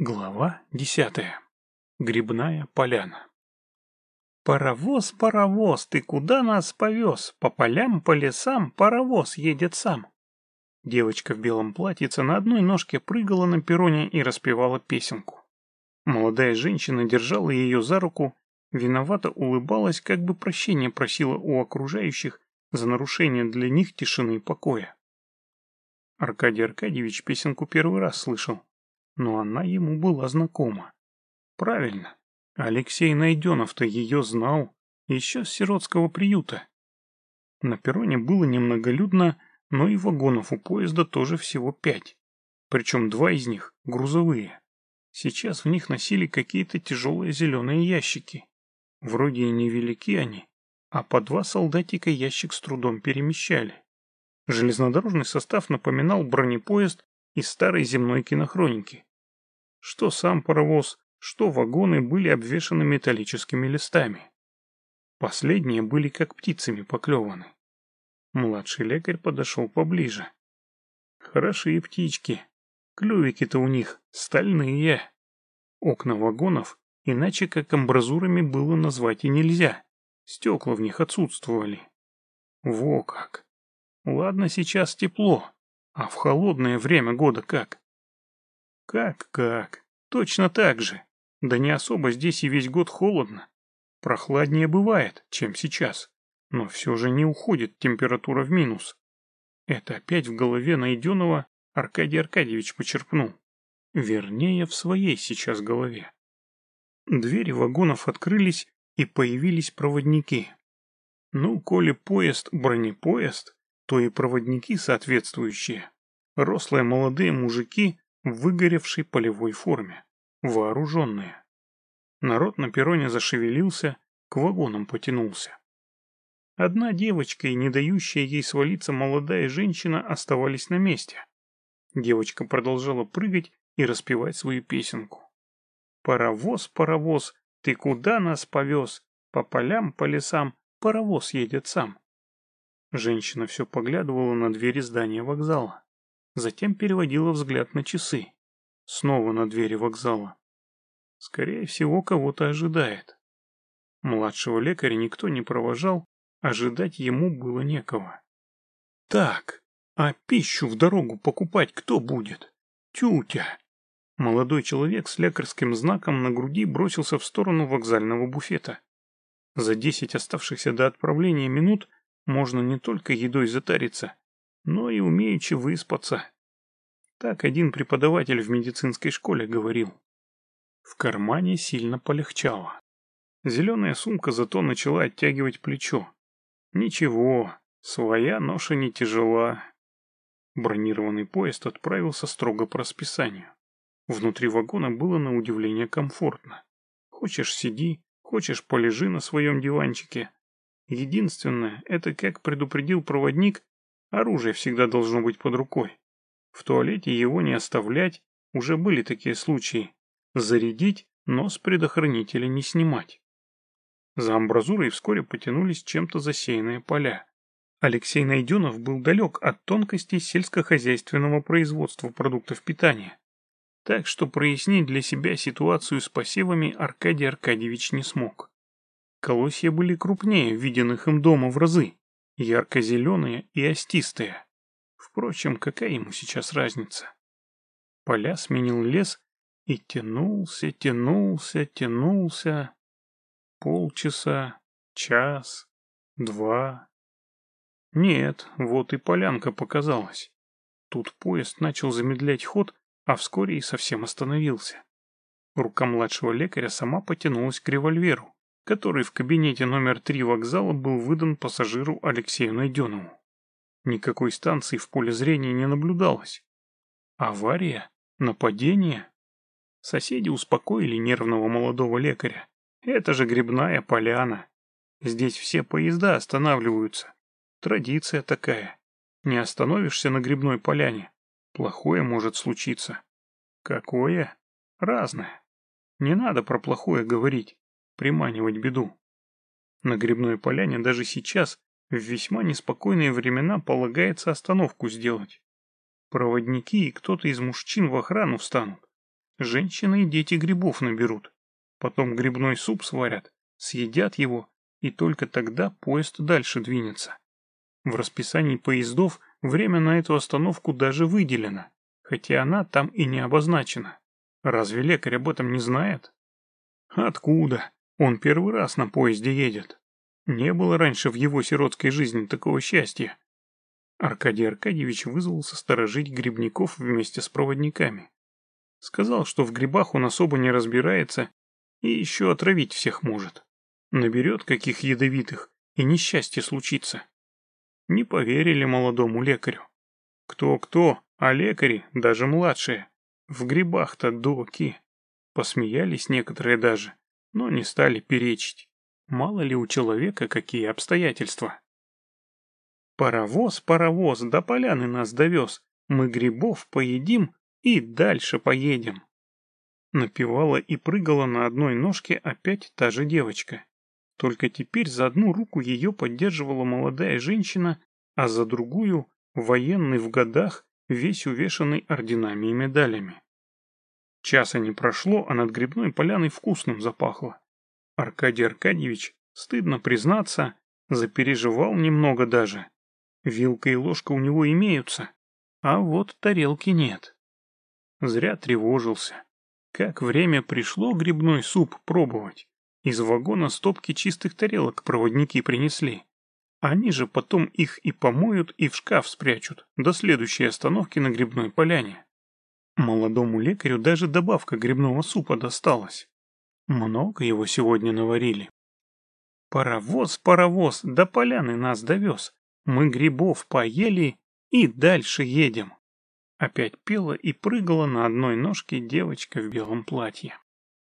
Глава десятая. Грибная поляна. Паровоз, паровоз, ты куда нас повез? По полям, по лесам паровоз едет сам. Девочка в белом платьице на одной ножке прыгала на перроне и распевала песенку. Молодая женщина держала ее за руку, виновато улыбалась, как бы прощения просила у окружающих за нарушение для них тишины и покоя. Аркадий Аркадьевич песенку первый раз слышал но она ему была знакома. Правильно, Алексей Найденов-то ее знал еще с сиротского приюта. На перроне было немноголюдно, но и вагонов у поезда тоже всего пять. Причем два из них грузовые. Сейчас в них носили какие-то тяжелые зеленые ящики. Вроде и невелики они, а по два солдатика ящик с трудом перемещали. Железнодорожный состав напоминал бронепоезд из старой земной кинохроники. Что сам паровоз, что вагоны были обвешаны металлическими листами. Последние были как птицами поклеваны. Младший лекарь подошел поближе. Хорошие птички. Клювики-то у них стальные. Окна вагонов иначе как амбразурами было назвать и нельзя. Стекла в них отсутствовали. Во как! Ладно, сейчас тепло, а в холодное время года как? Как-как? Точно так же. Да не особо здесь и весь год холодно. Прохладнее бывает, чем сейчас. Но все же не уходит температура в минус. Это опять в голове найденного Аркадий Аркадьевич почерпнул. Вернее, в своей сейчас голове. Двери вагонов открылись, и появились проводники. Ну, коли поезд бронепоезд, то и проводники соответствующие. Рослые молодые мужики в выгоревшей полевой форме, вооруженные. Народ на перроне зашевелился, к вагонам потянулся. Одна девочка и не дающая ей свалиться молодая женщина оставались на месте. Девочка продолжала прыгать и распевать свою песенку. «Паровоз, паровоз, ты куда нас повез? По полям, по лесам, паровоз едет сам». Женщина все поглядывала на двери здания вокзала. Затем переводила взгляд на часы. Снова на двери вокзала. Скорее всего, кого-то ожидает. Младшего лекаря никто не провожал, ожидать ему было некого. Так, а пищу в дорогу покупать кто будет? Тютя. Молодой человек с лекарским знаком на груди бросился в сторону вокзального буфета. За десять оставшихся до отправления минут можно не только едой затариться, но и умеючи выспаться. Так один преподаватель в медицинской школе говорил. В кармане сильно полегчало. Зеленая сумка зато начала оттягивать плечо. Ничего, своя ноша не тяжела. Бронированный поезд отправился строго по расписанию. Внутри вагона было на удивление комфортно. Хочешь сиди, хочешь полежи на своем диванчике. Единственное, это, как предупредил проводник, Оружие всегда должно быть под рукой. В туалете его не оставлять, уже были такие случаи. Зарядить, но с предохранителя не снимать. За амбразурой вскоре потянулись чем-то засеянные поля. Алексей Найденов был далек от тонкостей сельскохозяйственного производства продуктов питания. Так что прояснить для себя ситуацию с посевами Аркадий Аркадьевич не смог. Колосья были крупнее виденных им дома в разы ярко-зеленые и остистые. Впрочем, какая ему сейчас разница? Поля сменил лес и тянулся, тянулся, тянулся. Полчаса, час, два. Нет, вот и полянка показалась. Тут поезд начал замедлять ход, а вскоре и совсем остановился. Рука младшего лекаря сама потянулась к револьверу который в кабинете номер три вокзала был выдан пассажиру Алексею Найденову. Никакой станции в поле зрения не наблюдалось. Авария? Нападение? Соседи успокоили нервного молодого лекаря. Это же грибная поляна. Здесь все поезда останавливаются. Традиция такая. Не остановишься на грибной поляне. Плохое может случиться. Какое? Разное. Не надо про плохое говорить приманивать беду. На грибной поляне даже сейчас, в весьма неспокойные времена, полагается остановку сделать. Проводники и кто-то из мужчин в охрану встанут. женщины и дети грибов наберут. Потом грибной суп сварят, съедят его, и только тогда поезд дальше двинется. В расписании поездов время на эту остановку даже выделено, хотя она там и не обозначена. Разве лекарь об этом не знает? Откуда? Он первый раз на поезде едет. Не было раньше в его сиротской жизни такого счастья. Аркадий Аркадьевич вызвался сторожить грибников вместе с проводниками. Сказал, что в грибах он особо не разбирается и еще отравить всех может. Наберет каких ядовитых, и несчастье случится. Не поверили молодому лекарю. Кто-кто, а лекари, даже младшие, в грибах-то доки. Посмеялись некоторые даже, но не стали перечить. Мало ли у человека какие обстоятельства. Паровоз, паровоз, до поляны нас довез. Мы грибов поедим и дальше поедем. Напевала и прыгала на одной ножке опять та же девочка. Только теперь за одну руку ее поддерживала молодая женщина, а за другую — военный в годах, весь увешанный орденами и медалями. Часа не прошло, а над грибной поляной вкусным запахло. Аркадий Аркадьевич, стыдно признаться, запереживал немного даже. Вилка и ложка у него имеются, а вот тарелки нет. Зря тревожился. Как время пришло грибной суп пробовать. Из вагона стопки чистых тарелок проводники принесли. Они же потом их и помоют, и в шкаф спрячут, до следующей остановки на грибной поляне. Молодому лекарю даже добавка грибного супа досталась. Много его сегодня наварили. Паровоз, паровоз, до поляны нас довез. Мы грибов поели и дальше едем. Опять пела и прыгала на одной ножке девочка в белом платье.